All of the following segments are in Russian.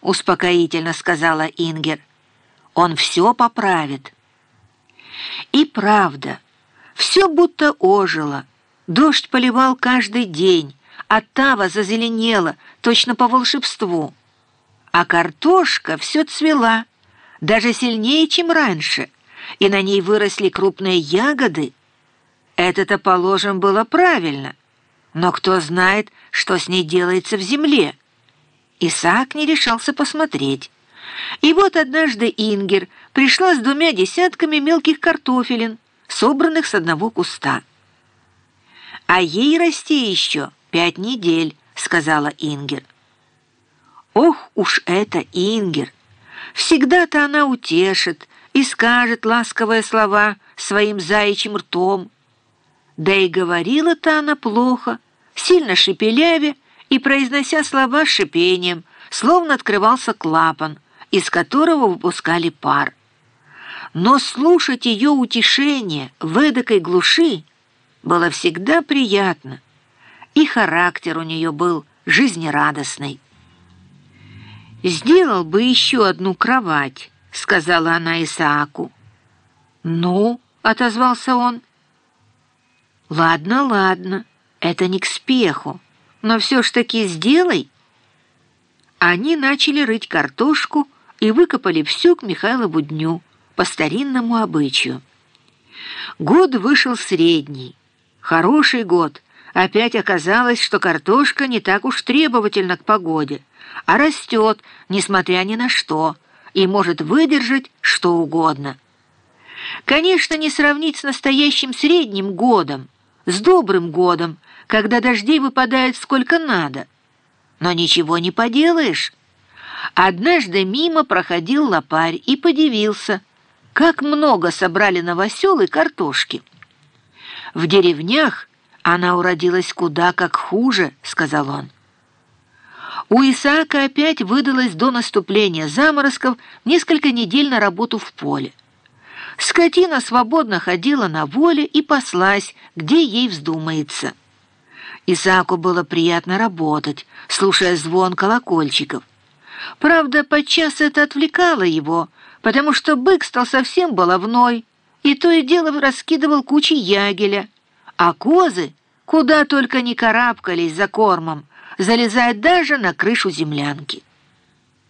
— успокоительно сказала Ингер. «Он все поправит». И правда, все будто ожило. Дождь поливал каждый день, а тава зазеленела, точно по волшебству. А картошка все цвела, даже сильнее, чем раньше, и на ней выросли крупные ягоды. Это-то, положим, было правильно. Но кто знает, что с ней делается в земле? Исаак не решался посмотреть. И вот однажды Ингер пришла с двумя десятками мелких картофелин, собранных с одного куста. «А ей расти еще пять недель», — сказала Ингер. «Ох уж это Ингер! Всегда-то она утешит и скажет ласковые слова своим заячьим ртом. Да и говорила-то она плохо, сильно шепеляве, и произнося слова шипением, словно открывался клапан, из которого выпускали пар. Но слушать ее утешение в эдакой глуши было всегда приятно, и характер у нее был жизнерадостный. «Сделал бы еще одну кровать», — сказала она Исааку. «Ну», — отозвался он. «Ладно, ладно, это не к спеху но все ж таки сделай». Они начали рыть картошку и выкопали всю к Михайлову дню по старинному обычаю. Год вышел средний, хороший год. Опять оказалось, что картошка не так уж требовательна к погоде, а растет, несмотря ни на что, и может выдержать что угодно. Конечно, не сравнить с настоящим средним годом, с добрым годом, когда дождей выпадает сколько надо. Но ничего не поделаешь. Однажды мимо проходил лопарь и подивился, как много собрали новоселы картошки. В деревнях она уродилась куда как хуже, сказал он. У Исаака опять выдалось до наступления заморозков несколько недель на работу в поле. Скотина свободно ходила на воле и паслась, где ей вздумается. Исааку было приятно работать, слушая звон колокольчиков. Правда, подчас это отвлекало его, потому что бык стал совсем баловной, и то и дело раскидывал кучи ягеля, а козы, куда только не карабкались за кормом, залезая даже на крышу землянки.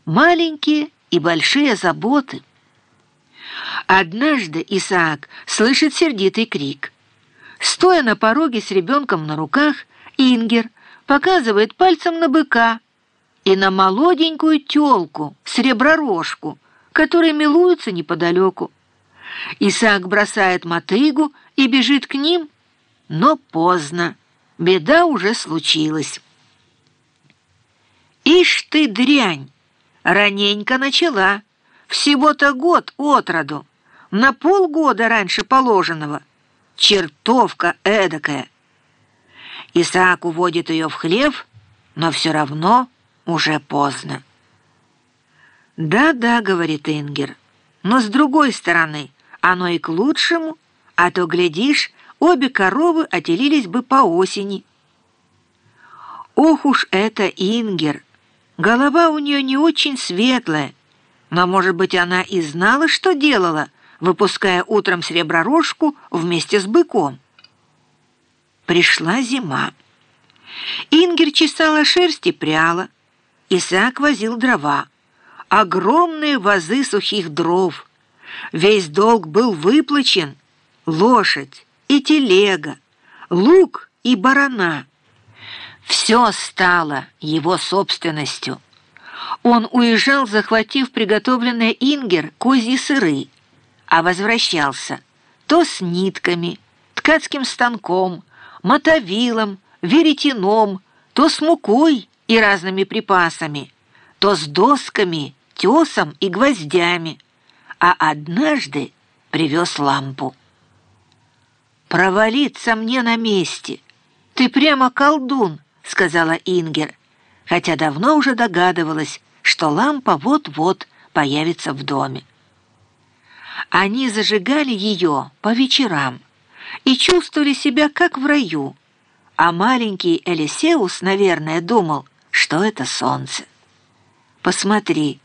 Маленькие и большие заботы. Однажды Исаак слышит сердитый крик. Стоя на пороге с ребенком на руках, Ингер показывает пальцем на быка и на молоденькую тёлку, сребророжку, которые милуются неподалеку. Исаак бросает мотыгу и бежит к ним, но поздно. Беда уже случилась. «Ишь ты, дрянь! Раненько начала. Всего-то год от роду. На полгода раньше положенного. Чертовка эдакая!» Исаак уводит ее в хлев, но все равно уже поздно. «Да-да», — говорит Ингер, — «но с другой стороны, оно и к лучшему, а то, глядишь, обе коровы отелились бы по осени». Ох уж это Ингер! Голова у нее не очень светлая, но, может быть, она и знала, что делала, выпуская утром сребророжку вместе с быком. Пришла зима. Ингер чесала шерсть и пряла. Исаак возил дрова. Огромные вазы сухих дров. Весь долг был выплачен. Лошадь и телега, лук и барана. Все стало его собственностью. Он уезжал, захватив приготовленные Ингер козьи сыры, а возвращался то с нитками, ткацким станком, мотовилом, веретеном, то с мукой и разными припасами, то с досками, тесом и гвоздями, а однажды привез лампу. «Провалиться мне на месте! Ты прямо колдун!» — сказала Ингер, хотя давно уже догадывалась, что лампа вот-вот появится в доме. Они зажигали ее по вечерам, и чувствовали себя как в раю, а маленький Элисеус, наверное, думал, что это солнце. Посмотри,